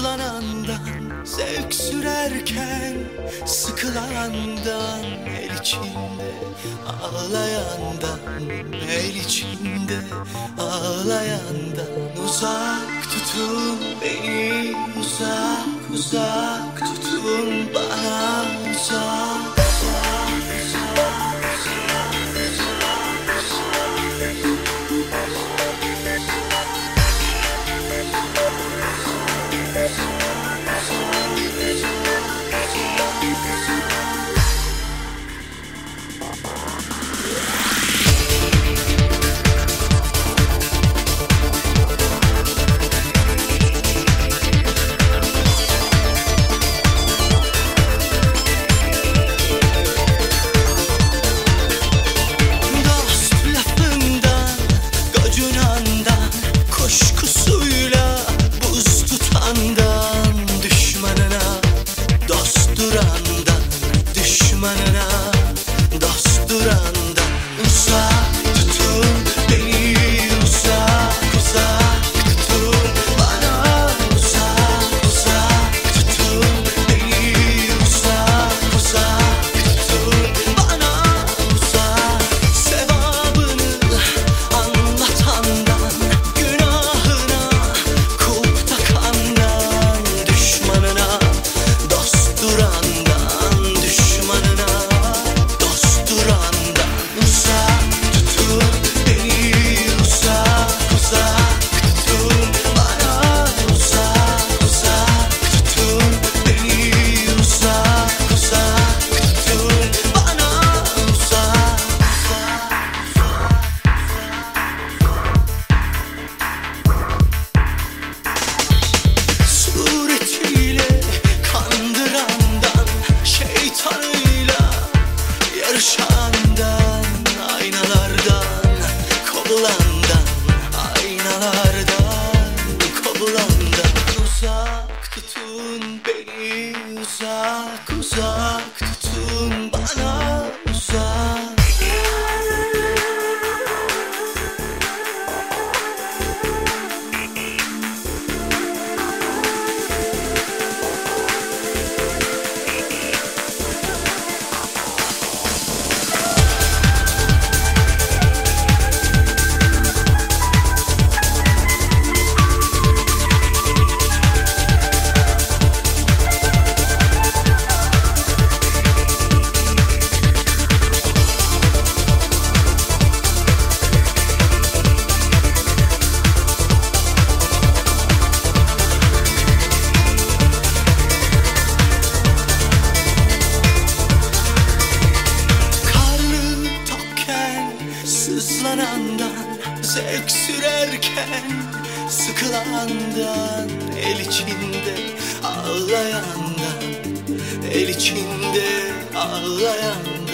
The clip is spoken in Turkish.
Sızlanandan Zevk sürerken Sıkılandan El içinde Ağlayandan El içinde Ağlayandan Uzak tutun beni Uzak uzak tutun bana uzak uzak uzak tutun bana uzak sızlanandan Zevk sürerken sıkılandan El içinde ağlayandan El içinde ağlayandan